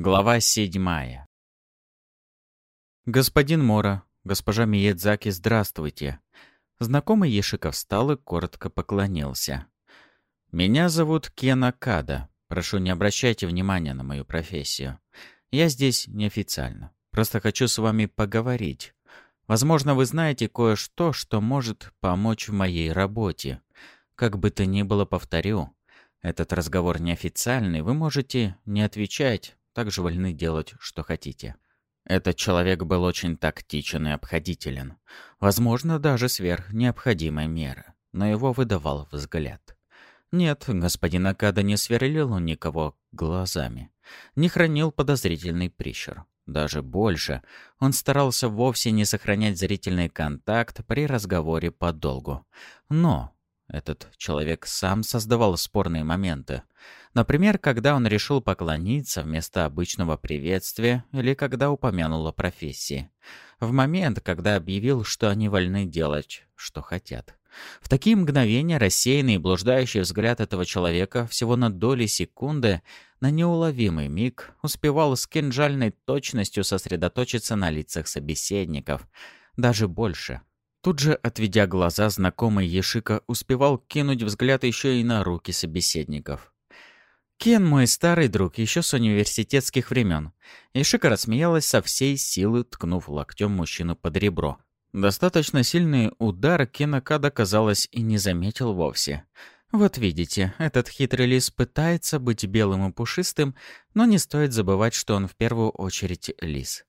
Глава седьмая. «Господин Мора, госпожа Миядзаки, здравствуйте!» Знакомый Ешиков встал и коротко поклонился. «Меня зовут Кена Када. Прошу, не обращайте внимания на мою профессию. Я здесь неофициально. Просто хочу с вами поговорить. Возможно, вы знаете кое-что, что может помочь в моей работе. Как бы то ни было, повторю, этот разговор неофициальный, вы можете не отвечать, также вольны делать, что хотите. Этот человек был очень тактичен и обходителен. Возможно, даже сверх необходимой меры. Но его выдавал взгляд. Нет, господин Акада не сверлил никого глазами. Не хранил подозрительный прищур. Даже больше, он старался вовсе не сохранять зрительный контакт при разговоре подолгу. Но этот человек сам создавал спорные моменты. Например, когда он решил поклониться вместо обычного приветствия или когда упомянул о профессии. В момент, когда объявил, что они вольны делать, что хотят. В такие мгновения рассеянный и блуждающий взгляд этого человека всего на доли секунды, на неуловимый миг, успевал с кинжальной точностью сосредоточиться на лицах собеседников. Даже больше — Тут же, отведя глаза, знакомый Ешика успевал кинуть взгляд еще и на руки собеседников. «Кен мой старый друг, еще с университетских времен». Ешика рассмеялась со всей силы, ткнув локтем мужчину под ребро. Достаточно сильный удар Кена Када, казалось, и не заметил вовсе. «Вот видите, этот хитрый лис пытается быть белым и пушистым, но не стоит забывать, что он в первую очередь лис».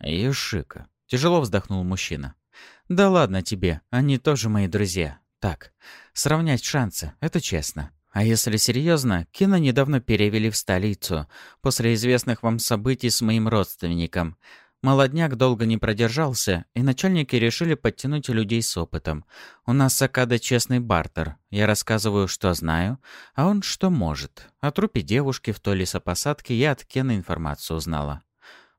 «Ешика», — тяжело вздохнул мужчина. «Да ладно тебе, они тоже мои друзья. Так, сравнять шансы, это честно. А если серьезно, кино недавно перевели в столицу, после известных вам событий с моим родственником. Молодняк долго не продержался, и начальники решили подтянуть людей с опытом. У нас с Акадо честный бартер. Я рассказываю, что знаю, а он что может. О трупе девушки в той лесопосадке я от Кена информацию узнала.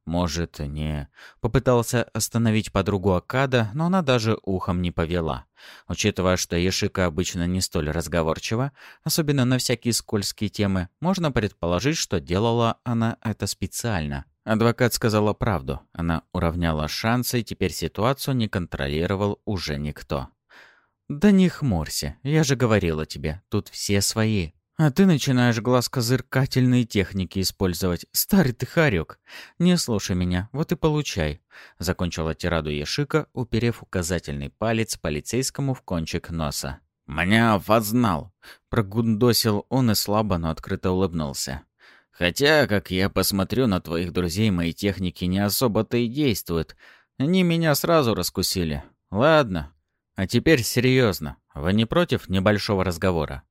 Может, не... Попытался остановить подругу Акада, но она даже ухом не повела. Учитывая, что Ешика обычно не столь разговорчива, особенно на всякие скользкие темы, можно предположить, что делала она это специально. Адвокат сказала правду. Она уравняла шансы, и теперь ситуацию не контролировал уже никто. «Да не хмурься, я же говорила тебе, тут все свои», а ты начинаешь глазкозыркательные техники использовать. Старый ты хорек. Не слушай меня, вот и получай. Закончила тираду Ешика, уперев указательный палец полицейскому в кончик носа. «Меня познал!» Прогундосил он и слабо, но открыто улыбнулся. «Хотя, как я посмотрю на твоих друзей, мои техники не особо-то и действуют. Они меня сразу раскусили. Ладно. А теперь серьезно. Вы не против небольшого разговора?»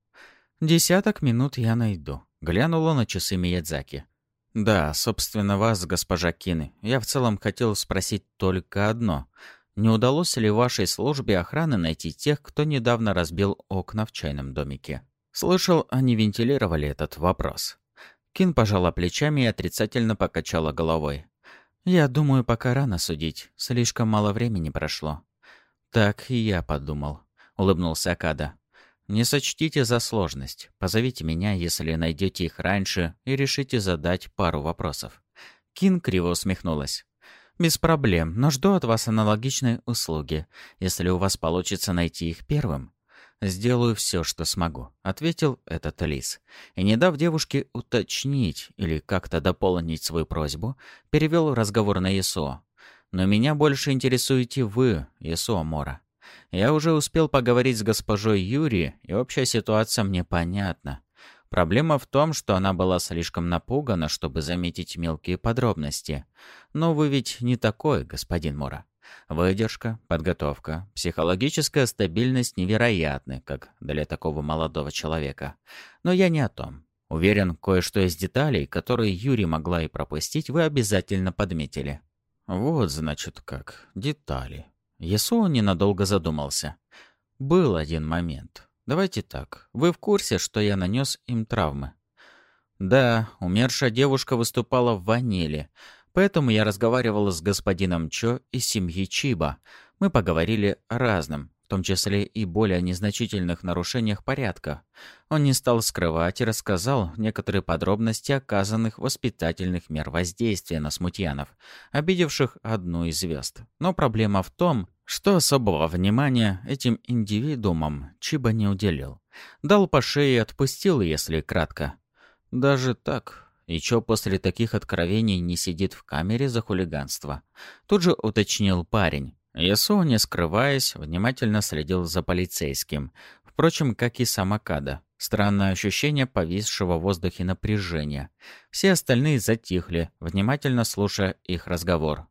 «Десяток минут я найду», — глянула на часы Миядзаки. «Да, собственно, вас, госпожа Кины. Я в целом хотел спросить только одно. Не удалось ли вашей службе охраны найти тех, кто недавно разбил окна в чайном домике?» Слышал, они вентилировали этот вопрос. Кин пожала плечами и отрицательно покачала головой. «Я думаю, пока рано судить. Слишком мало времени прошло». «Так и я подумал», — улыбнулся Акада. Не сочтите за сложность. Позовите меня, если найдете их раньше, и решите задать пару вопросов». Кин криво усмехнулась. «Без проблем, но жду от вас аналогичной услуги, если у вас получится найти их первым». «Сделаю все, что смогу», — ответил этот лис. И, не дав девушке уточнить или как-то дополнить свою просьбу, перевел разговор на Исуо. «Но меня больше интересуете вы, Исуо Мора. Я уже успел поговорить с госпожой Юри, и общая ситуация мне понятна. Проблема в том, что она была слишком напугана, чтобы заметить мелкие подробности. Но вы ведь не такой, господин Мура. Выдержка, подготовка, психологическая стабильность невероятны, как для такого молодого человека. Но я не о том. Уверен, кое-что из деталей, которые Юри могла и пропустить, вы обязательно подметили. Вот, значит, как. Детали. Ясуо ненадолго задумался. «Был один момент. Давайте так. Вы в курсе, что я нанес им травмы?» «Да, умершая девушка выступала в ваниле, поэтому я разговаривала с господином Чо из семьи Чиба. Мы поговорили о разном, в том числе и более незначительных нарушениях порядка. Он не стал скрывать и рассказал некоторые подробности оказанных воспитательных мер воздействия на смутьянов, обидевших одну из звезд. Но проблема в том, что особого внимания этим индивидуумам Чиба не уделил. Дал по шее и отпустил, если кратко. Даже так, и чё после таких откровений не сидит в камере за хулиганство? Тут же уточнил парень. Ясу, не скрываясь, внимательно следил за полицейским. Впрочем, как и Самакада. Странное ощущение повисшего в воздухе напряжения. Все остальные затихли, внимательно слушая их разговор.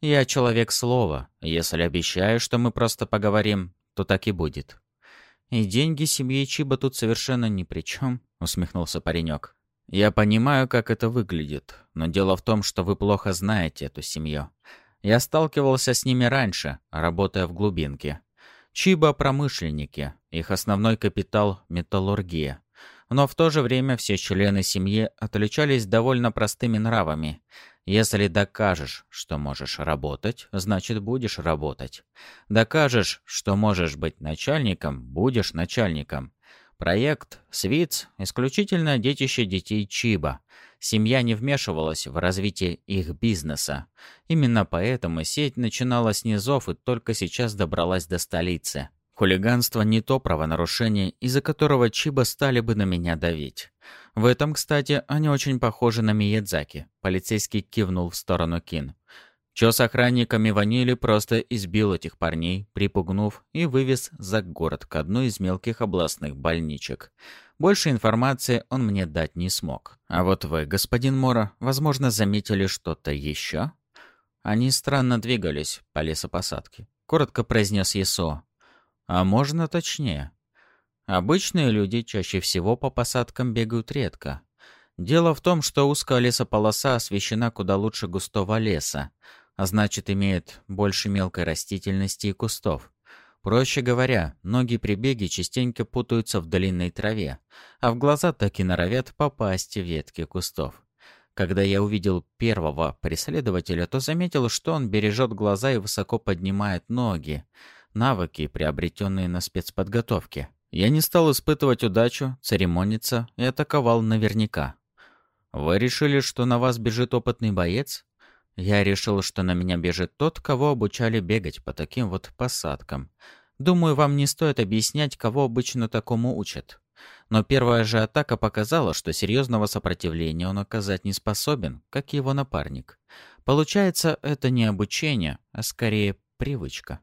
«Я человек слова. Если обещаю, что мы просто поговорим, то так и будет». «И деньги семьи Чиба тут совершенно ни при чем», — усмехнулся паренек. «Я понимаю, как это выглядит, но дело в том, что вы плохо знаете эту семью. Я сталкивался с ними раньше, работая в глубинке. Чиба – промышленники, их основной капитал – металлургия. Но в то же время все члены семьи отличались довольно простыми нравами. Если докажешь, что можешь работать, значит будешь работать. Докажешь, что можешь быть начальником, будешь начальником. Проект «Свиц» — исключительно детище детей Чиба. Семья не вмешивалась в развитие их бизнеса. Именно поэтому сеть начинала с низов и только сейчас добралась до столицы. Хулиганство не то правонарушение, из-за которого Чиба стали бы на меня давить. В этом, кстати, они очень похожи на Миядзаки. Полицейский кивнул в сторону Кин. Чё с охранниками ванили просто избил этих парней, припугнув и вывез за город к одной из мелких областных больничек. Больше информации он мне дать не смог. А вот вы, господин Мора, возможно, заметили что-то еще? Они странно двигались по лесопосадке. Коротко произнес Есо. А можно точнее? Обычные люди чаще всего по посадкам бегают редко. Дело в том, что узкая лесополоса освещена куда лучше густого леса, а значит имеет больше мелкой растительности и кустов. Проще говоря, ноги при беге частенько путаются в длинной траве, а в глаза так и норовят попасть ветки кустов. Когда я увидел первого преследователя, то заметил, что он бережет глаза и высоко поднимает ноги. Навыки, приобретенные на спецподготовке. Я не стал испытывать удачу, церемониться и атаковал наверняка. «Вы решили, что на вас бежит опытный боец?» Я решил, что на меня бежит тот, кого обучали бегать по таким вот посадкам. Думаю, вам не стоит объяснять, кого обычно такому учат. Но первая же атака показала, что серьезного сопротивления он оказать не способен, как его напарник. Получается, это не обучение, а скорее привычка.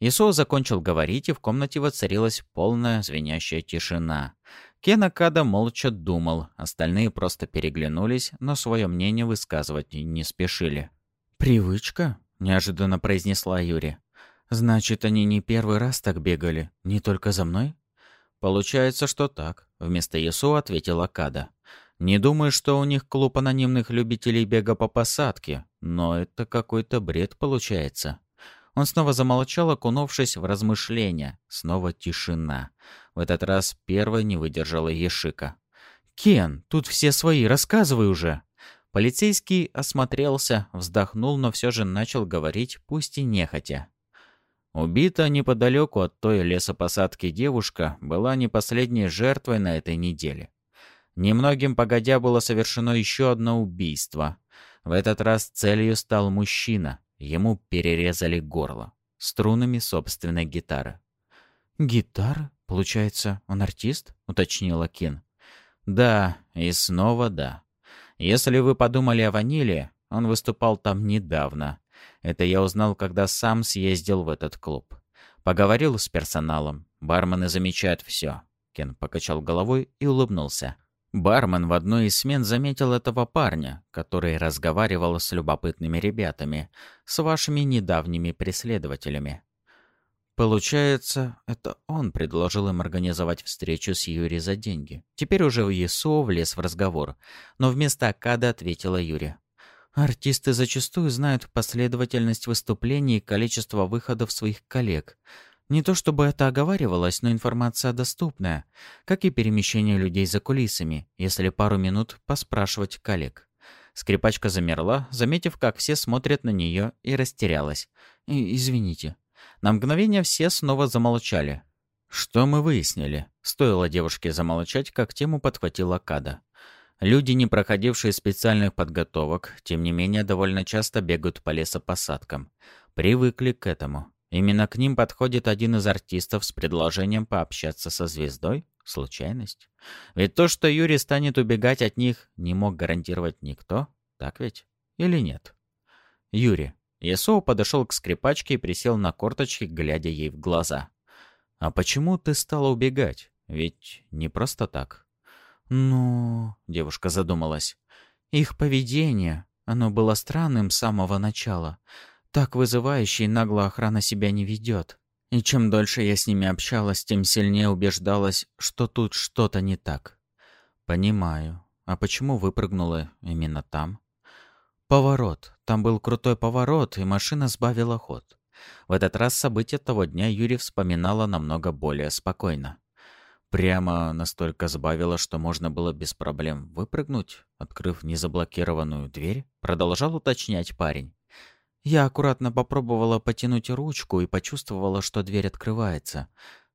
Исоу закончил говорить, и в комнате воцарилась полная звенящая тишина. Кенакада молча думал, остальные просто переглянулись, но свое мнение высказывать не спешили. «Привычка?» — неожиданно произнесла Юри. «Значит, они не первый раз так бегали, не только за мной?» «Получается, что так», — вместо Ясу ответила Када. «Не думаю, что у них клуб анонимных любителей бега по посадке, но это какой-то бред получается». Он снова замолчал, окунувшись в размышления. Снова тишина. В этот раз первой не выдержала Ешика. «Кен, тут все свои, рассказывай уже!» Полицейский осмотрелся, вздохнул, но все же начал говорить, пусть и нехотя. Убита неподалеку от той лесопосадки девушка была не последней жертвой на этой неделе. Немногим погодя было совершено еще одно убийство. В этот раз целью стал мужчина. Ему перерезали горло струнами собственной гитары. «Гитара? Получается, он артист?» — уточнила Кин. «Да, и снова да. Если вы подумали о ваниле, он выступал там недавно. Это я узнал, когда сам съездил в этот клуб. Поговорил с персоналом. Бармены замечают все». Кен покачал головой и улыбнулся. Бармен в одной из смен заметил этого парня, который разговаривал с любопытными ребятами, с вашими недавними преследователями. Получается, это он предложил им организовать встречу с Юри за деньги. Теперь уже ЕСО влез в разговор, но вместо Акада ответила Юри. Артисты зачастую знают последовательность выступлений и количество выходов своих коллег. Не то чтобы это оговаривалось, но информация доступная, как и перемещение людей за кулисами, если пару минут поспрашивать коллег. Скрипачка замерла, заметив, как все смотрят на нее, и растерялась. «Извините». На мгновение все снова замолчали. Что мы выяснили? Стоило девушке замолчать, как тему подхватила Када. Люди, не проходившие специальных подготовок, тем не менее довольно часто бегают по лесопосадкам. Привыкли к этому. Именно к ним подходит один из артистов с предложением пообщаться со звездой? Случайность? Ведь то, что Юрий станет убегать от них, не мог гарантировать никто, так ведь? Или нет? Юрий. Ясоу подошел к скрипачке и присел на корточки, глядя ей в глаза. «А почему ты стала убегать? Ведь не просто так». «Ну...» — девушка задумалась. «Их поведение, оно было странным с самого начала. Так вызывающе и нагло охрана себя не ведет. И чем дольше я с ними общалась, тем сильнее убеждалась, что тут что-то не так. Понимаю. А почему выпрыгнула именно там? Поворот. Там был крутой поворот, и машина сбавила ход. В этот раз события того дня Юрий вспоминала намного более спокойно. Прямо настолько сбавила, что можно было без проблем выпрыгнуть, открыв незаблокированную дверь, продолжал уточнять парень. Я аккуратно попробовала потянуть ручку и почувствовала, что дверь открывается.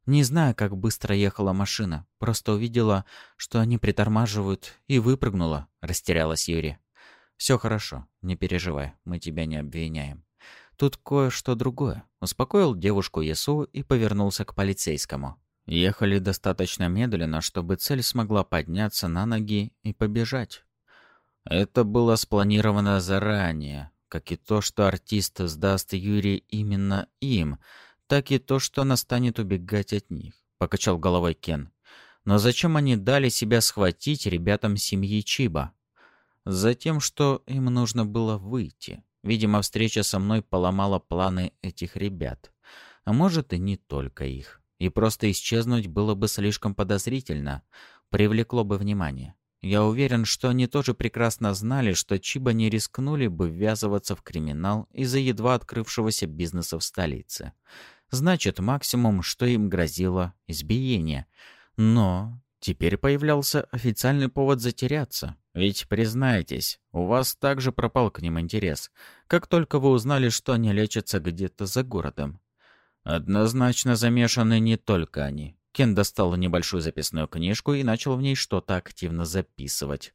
Не знаю, как быстро ехала машина, просто увидела, что они притормаживают, и выпрыгнула, растерялась Юрия. «Все хорошо, не переживай, мы тебя не обвиняем. Тут кое-что другое», — успокоил девушку Ясу и повернулся к полицейскому. Ехали достаточно медленно, чтобы цель смогла подняться на ноги и побежать. Это было спланировано заранее, как и то, что артист сдаст Юрий именно им, так и то, что она станет убегать от них», — покачал головой Кен. «Но зачем они дали себя схватить ребятам семьи Чиба?» «Затем, что им нужно было выйти. Видимо, встреча со мной поломала планы этих ребят. А может, и не только их. И просто исчезнуть было бы слишком подозрительно, привлекло бы внимание. Я уверен, что они тоже прекрасно знали, что Чиба не рискнули бы ввязываться в криминал из-за едва открывшегося бизнеса в столице. Значит, максимум, что им грозило – избиение. Но теперь появлялся официальный повод затеряться. Ведь, признайтесь, у вас также пропал к ним интерес, как только вы узнали, что они лечатся где-то за городом. Однозначно замешаны не только они. Кен достал небольшую записную книжку и начал в ней что-то активно записывать.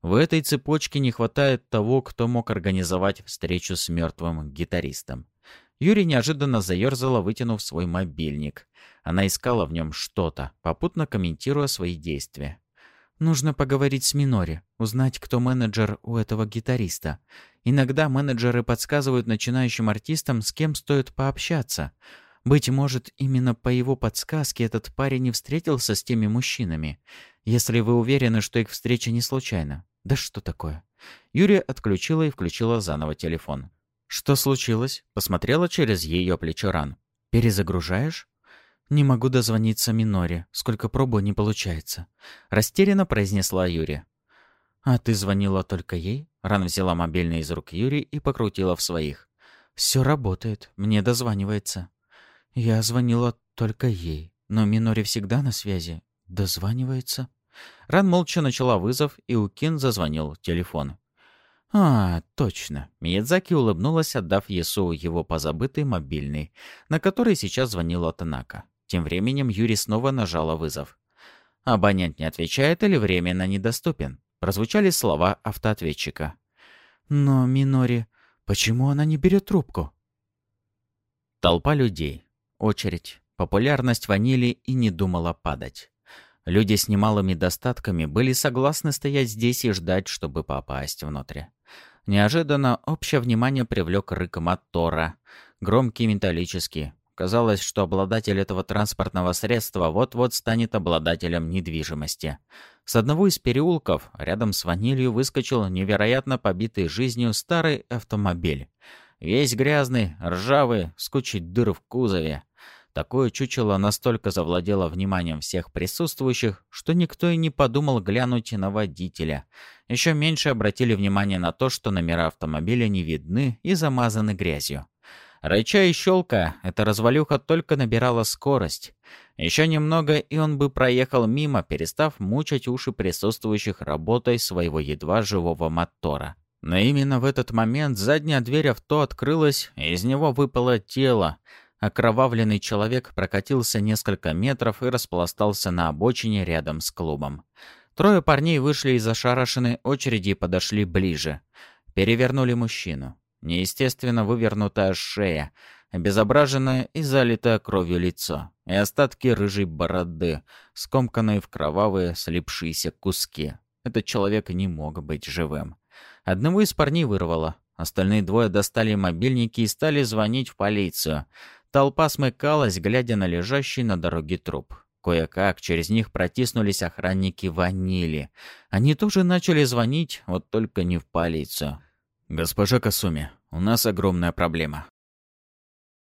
В этой цепочке не хватает того, кто мог организовать встречу с мертвым гитаристом. Юрий неожиданно заерзала, вытянув свой мобильник. Она искала в нем что-то, попутно комментируя свои действия. «Нужно поговорить с Минори, узнать, кто менеджер у этого гитариста. Иногда менеджеры подсказывают начинающим артистам, с кем стоит пообщаться. Быть может, именно по его подсказке этот парень не встретился с теми мужчинами. Если вы уверены, что их встреча не случайна. Да что такое? Юрия отключила и включила заново телефон. «Что случилось?» Посмотрела через ее плечо ран. «Перезагружаешь?» «Не могу дозвониться Миноре. Сколько пробую, не получается». Растерянно произнесла Юрия. «А ты звонила только ей?» Ран взяла мобильный из рук Юрия и покрутила в своих. «Все работает. Мне дозванивается». Я звонила только ей, но Минори всегда на связи. Дозванивается. Ран молча начала вызов, и у Кин зазвонил телефон. «А, точно». Миядзаки улыбнулась, отдав Ясу его позабытый мобильный, на который сейчас звонила Танака. Тем временем Юри снова нажала вызов. «Абонент не отвечает или временно недоступен?» Прозвучали слова автоответчика. «Но, Минори, почему она не берет трубку?» Толпа людей. Очередь. Популярность ванили и не думала падать. Люди с немалыми достатками были согласны стоять здесь и ждать, чтобы попасть внутрь. Неожиданно общее внимание привлек рык мотора. Громкий металлический. Казалось, что обладатель этого транспортного средства вот-вот станет обладателем недвижимости. С одного из переулков рядом с ванилью выскочил невероятно побитый жизнью старый автомобиль. Весь грязный, ржавый, с кучей дыр в кузове. Такое чучело настолько завладело вниманием всех присутствующих, что никто и не подумал глянуть на водителя. Еще меньше обратили внимание на то, что номера автомобиля не видны и замазаны грязью. Рыча и щелка, эта развалюха только набирала скорость. Еще немного, и он бы проехал мимо, перестав мучать уши присутствующих работой своего едва живого мотора. Но именно в этот момент задняя дверь авто открылась, и из него выпало тело. Окровавленный человек прокатился несколько метров и распластался на обочине рядом с клубом. Трое парней вышли из ошарашенной очереди и подошли ближе. Перевернули мужчину. Неестественно вывернутая шея, обезображенное и залитое кровью лицо, и остатки рыжей бороды, скомканные в кровавые слипшиеся куски. Этот человек не мог быть живым. Одного из парней вырвало. Остальные двое достали мобильники и стали звонить в полицию. Толпа смыкалась, глядя на лежащий на дороге труп. Кое-как через них протиснулись охранники ванили. Они тоже начали звонить, вот только не в полицию. «Госпожа Касуми, у нас огромная проблема.